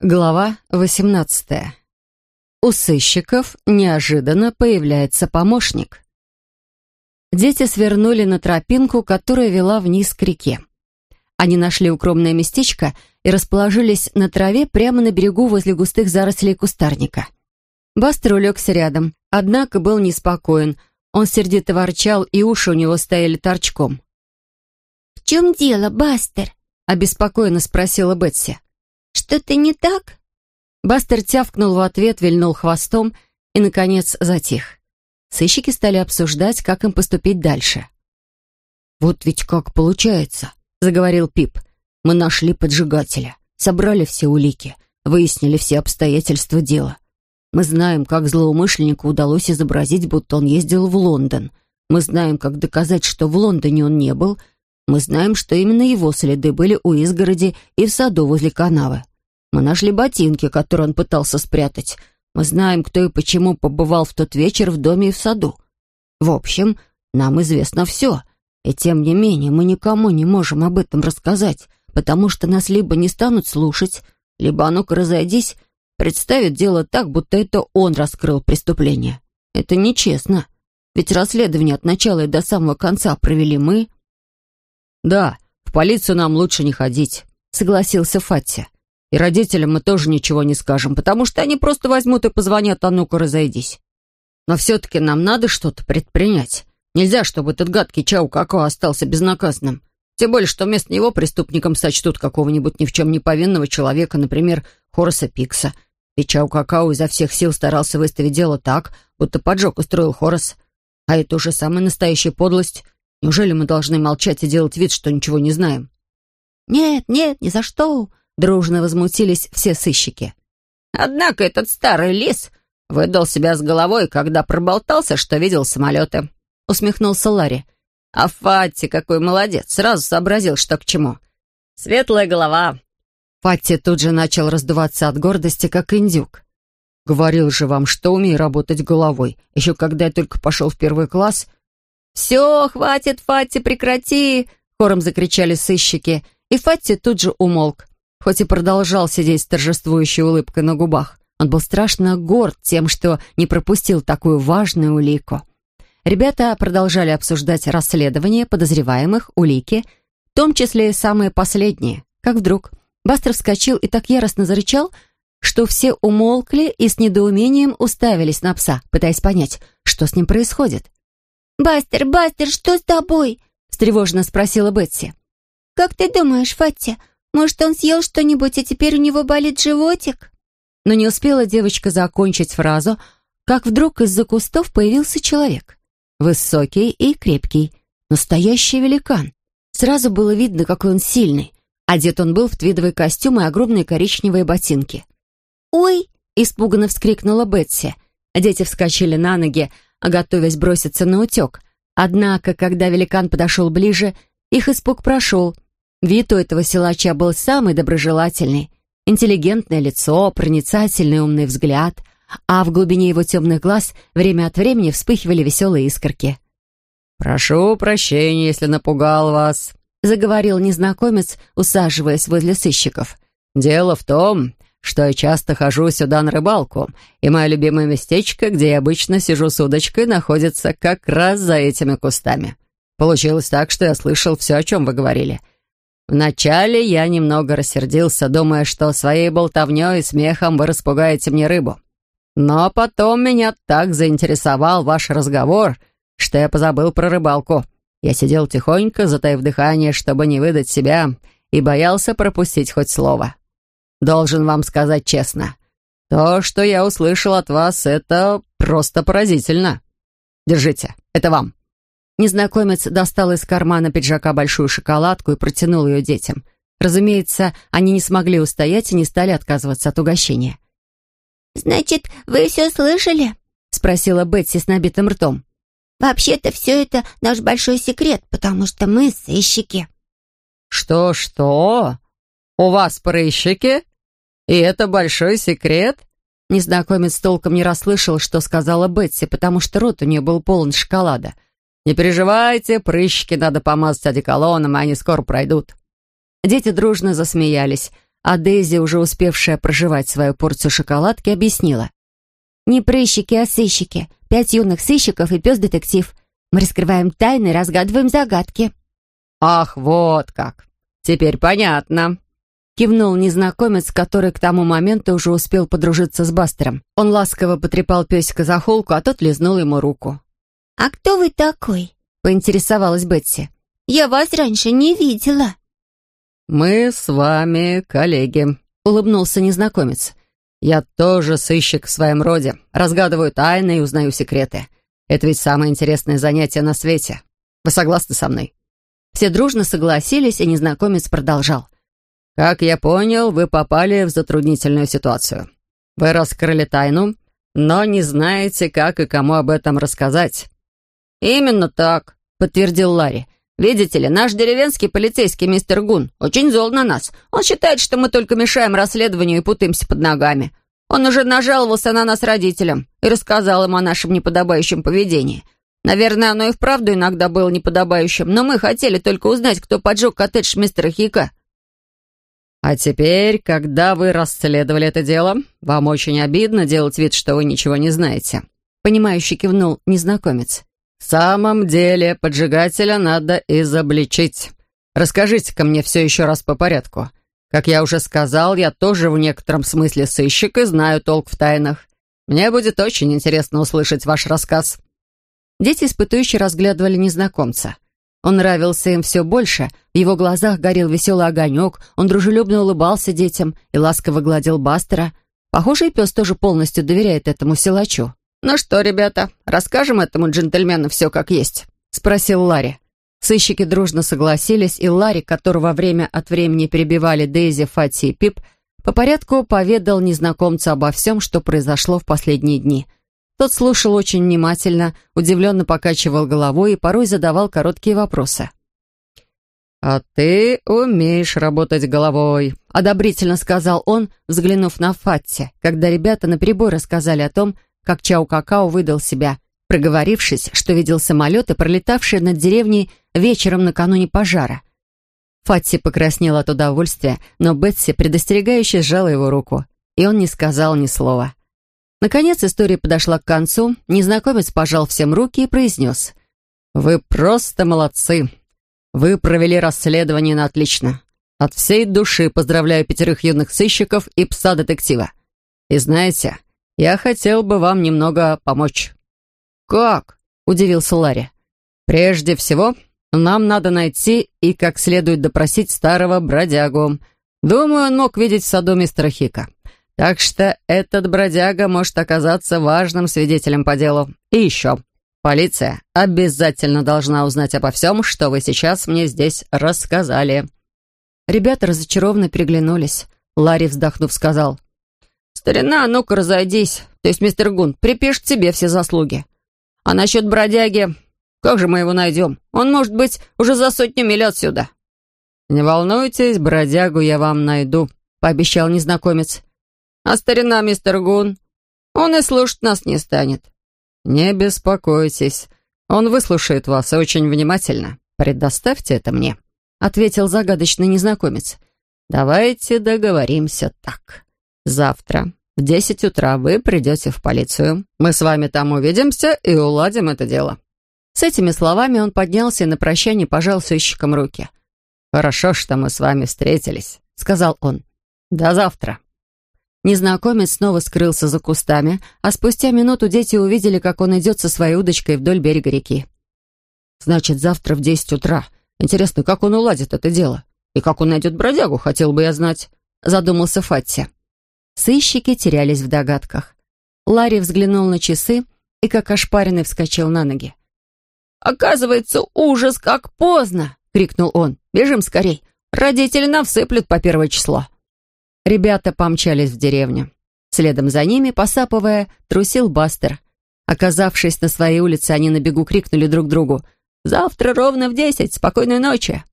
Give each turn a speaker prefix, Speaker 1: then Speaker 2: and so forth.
Speaker 1: Глава 18. У сыщиков неожиданно появляется помощник. Дети свернули на тропинку, которая вела вниз к реке. Они нашли укромное местечко и расположились на траве прямо на берегу возле густых зарослей кустарника. Бастер улегся рядом, однако был неспокоен. Он сердито ворчал, и уши у него стояли торчком.
Speaker 2: «В чем дело, Бастер?» — обеспокоенно спросила Бетси. «Что-то не так?»
Speaker 1: Бастер тявкнул в ответ, вильнул хвостом и, наконец, затих. Сыщики стали обсуждать, как им поступить дальше. «Вот ведь как получается», — заговорил Пип. «Мы нашли поджигателя, собрали все улики, выяснили все обстоятельства дела. Мы знаем, как злоумышленнику удалось изобразить, будто он ездил в Лондон. Мы знаем, как доказать, что в Лондоне он не был. Мы знаем, что именно его следы были у изгороди и в саду возле канавы. Мы нашли ботинки, которые он пытался спрятать. Мы знаем, кто и почему побывал в тот вечер в доме и в саду. В общем, нам известно все. И тем не менее, мы никому не можем об этом рассказать, потому что нас либо не станут слушать, либо, а ну-ка, разойдись, представит дело так, будто это он раскрыл преступление. Это нечестно. Ведь расследование от начала и до самого конца провели мы. «Да, в полицию нам лучше не ходить», — согласился Фатти. И родителям мы тоже ничего не скажем, потому что они просто возьмут и позвонят, а ну-ка разойдись. Но все-таки нам надо что-то предпринять. Нельзя, чтобы этот гадкий Чау Какао остался безнаказанным. Тем более, что вместо него преступником сочтут какого-нибудь ни в чем не повинного человека, например, Хораса Пикса. И Чау Какао изо всех сил старался выставить дело так, будто поджог устроил Хорас. А это уже самая настоящая подлость. Неужели мы должны молчать и делать вид, что ничего не знаем?
Speaker 2: «Нет, нет, ни за что!»
Speaker 1: Дружно возмутились все сыщики.
Speaker 3: «Однако этот старый лис выдал себя с головой, когда проболтался, что видел самолеты», — усмехнулся Ларри. «А Фатти какой молодец, сразу сообразил, что к чему. Светлая голова».
Speaker 1: Фатти тут же начал раздуваться от гордости, как индюк. «Говорил же вам, что умею работать головой, еще когда я только пошел в первый класс».
Speaker 2: «Все, хватит, Фатти, прекрати!» — хором закричали сыщики, и Фатти тут же умолк. Хоть и продолжал сидеть с торжествующей улыбкой на губах, он был страшно горд тем, что не пропустил такую важную улику. Ребята продолжали обсуждать расследование подозреваемых, улики, в том числе и самые последние. Как вдруг Бастер вскочил и так яростно зарычал, что все умолкли и с недоумением уставились на пса, пытаясь понять, что с ним происходит. «Бастер, Бастер, что с тобой?» — встревоженно спросила Бетси. «Как ты думаешь, Фатти, может, он съел что-нибудь, и теперь у него болит животик?»
Speaker 1: Но не успела девочка закончить фразу, как вдруг из-за кустов появился человек. Высокий и крепкий, настоящий великан. Сразу было видно, какой он сильный. Одет он был в твидовый костюм и огромные коричневые ботинки.
Speaker 2: «Ой!»
Speaker 1: — испуганно вскрикнула Бетси. Дети вскочили на ноги, готовясь броситься на утек. Однако, когда великан подошел ближе, их испуг прошел — Вид у этого силача был самый доброжелательный. Интеллигентное лицо, проницательный умный взгляд, а в глубине его темных глаз время от времени вспыхивали веселые искорки.
Speaker 3: «Прошу прощения, если напугал вас», —
Speaker 1: заговорил незнакомец, усаживаясь возле сыщиков.
Speaker 3: «Дело в том, что я часто хожу сюда на рыбалку, и мое любимое местечко, где я обычно сижу с удочкой, находится как раз за этими кустами. Получилось так, что я слышал все, о чем вы говорили». Вначале я немного рассердился, думая, что своей болтовнёй и смехом вы распугаете мне рыбу. Но потом меня так заинтересовал ваш разговор, что я позабыл про рыбалку. Я сидел тихонько, затаив дыхание, чтобы не выдать себя, и боялся пропустить хоть слово. Должен вам сказать честно, то, что я услышал от вас, это просто поразительно. Держите, это вам.
Speaker 1: Незнакомец достал из кармана пиджака большую шоколадку и протянул ее детям. Разумеется, они не смогли устоять и не стали отказываться от угощения.
Speaker 2: «Значит, вы все слышали?» — спросила Бетси с набитым ртом. «Вообще-то все это наш большой секрет, потому что мы сыщики».
Speaker 3: «Что-что? У вас прыщики? И это большой секрет?»
Speaker 1: Незнакомец толком не расслышал, что сказала Бетси, потому что рот у нее был полон шоколада — «Не переживайте, прыщики надо помазать одеколоном, и они скоро пройдут». Дети дружно засмеялись,
Speaker 2: а Дейзи, уже успевшая проживать свою порцию шоколадки, объяснила. «Не прыщики, а сыщики. Пять юных сыщиков и пес-детектив. Мы раскрываем тайны, разгадываем загадки».
Speaker 3: «Ах, вот как! Теперь понятно!»
Speaker 2: Кивнул незнакомец, который к тому моменту уже успел подружиться с Бастером. Он ласково потрепал песика за холку, а тот лизнул ему руку. «А кто вы такой?» — поинтересовалась Бетси. «Я вас раньше не видела».
Speaker 3: «Мы с вами коллеги», — улыбнулся незнакомец. «Я тоже сыщик в своем роде, разгадываю тайны и узнаю секреты. Это ведь самое интересное занятие на свете. Вы согласны со мной?»
Speaker 2: Все дружно согласились, и незнакомец продолжал.
Speaker 3: «Как я понял, вы попали в затруднительную ситуацию. Вы раскрыли тайну, но не знаете, как и кому об этом рассказать».
Speaker 2: «Именно так», — подтвердил Ларри. «Видите ли, наш деревенский полицейский мистер Гун очень зол на нас. Он считает, что мы только мешаем расследованию и путаемся под ногами. Он уже нажаловался на нас родителям и рассказал им о нашем неподобающем поведении. Наверное, оно и вправду иногда было неподобающим, но мы хотели только узнать, кто поджег коттедж мистера Хика.
Speaker 3: «А теперь, когда вы расследовали это дело, вам очень обидно делать вид, что вы ничего не знаете», — понимающе кивнул незнакомец. «В самом деле, поджигателя надо изобличить. Расскажите-ка мне все еще раз по порядку. Как я уже сказал, я тоже в некотором смысле сыщик и знаю толк в тайнах. Мне будет очень интересно услышать ваш рассказ».
Speaker 2: Дети испытующе разглядывали незнакомца — он нравился им все больше, в его глазах горел веселый огонек, он дружелюбно улыбался детям и ласково гладил Бастера. Похоже, и пес тоже полностью доверяет этому силачу.
Speaker 3: «Ну что, ребята, расскажем этому джентльмену все как есть?» — спросил Ларри.
Speaker 2: Сыщики дружно согласились, и Ларри, которого время от времени перебивали Дейзи, Фати и Пип, по порядку поведал незнакомцу обо всем, что произошло в последние дни — тот слушал очень внимательно, удивленно покачивал головой и порой задавал короткие вопросы.
Speaker 3: «А ты умеешь работать головой», —
Speaker 2: одобрительно сказал он, взглянув на Фатти, когда ребята наперебой рассказали о том, как Чау-Какао выдал себя, проговорившись, что видел самолеты, пролетавшие над деревней вечером накануне пожара. Фатти покраснел от удовольствия, но Бетси предостерегающе сжала его руку, и он не сказал ни слова. Наконец история подошла к концу, незнакомец пожал всем руки и произнес.
Speaker 3: «Вы просто молодцы. Вы провели расследование на отлично. От всей души поздравляю пятерых юных сыщиков и пса-детектива. И знаете, я хотел бы вам немного помочь».
Speaker 2: «Как?» — удивился Ларри.
Speaker 3: «Прежде всего, нам надо найти и как следует допросить старого бродягу. Думаю, он мог видеть в саду мистера Хика. Так что этот бродяга может оказаться важным свидетелем по делу. И еще, полиция обязательно должна узнать обо всем, что вы сейчас мне здесь рассказали».
Speaker 2: Ребята разочарованно переглянулись. Ларри, вздохнув, сказал.
Speaker 1: «Старина, ну-ка разойдись. То есть, мистер Гун, припишет себе все заслуги. А насчет бродяги, как же мы его найдем? Он, может быть, уже за сотню миль отсюда».
Speaker 3: «Не волнуйтесь, бродягу я вам найду», — пообещал незнакомец.
Speaker 1: А старина мистер Гун, он и слушать нас не станет».
Speaker 3: «Не беспокойтесь, он выслушает вас очень внимательно. Предоставьте это мне», — ответил загадочный незнакомец. «Давайте договоримся так. Завтра в десять утра вы придете в полицию. Мы с вами там увидимся и уладим это дело».
Speaker 2: С этими словами он поднялся и на прощание пожал сыщикам руки.
Speaker 3: «Хорошо, что мы с вами встретились», — сказал он. «До завтра».
Speaker 2: Незнакомец снова скрылся за кустами, а спустя минуту дети увидели, как он идет со своей удочкой вдоль берега реки.
Speaker 3: «Значит, завтра в десять утра. Интересно, как он уладит это дело? И как он найдет бродягу, хотел бы я знать», — задумался Фатти.
Speaker 2: Сыщики терялись в догадках. Ларри взглянул на часы и, как ошпаренный, вскочил на ноги.
Speaker 1: «Оказывается, ужас, как поздно!» — крикнул он. «Бежим скорей! Родители нам всыплют по первое число!»
Speaker 2: Ребята помчались в деревню. Следом за ними, посапывая, трусил Бастер. Оказавшись на своей улице, они на бегу крикнули друг другу «Завтра ровно в десять! Спокойной ночи!»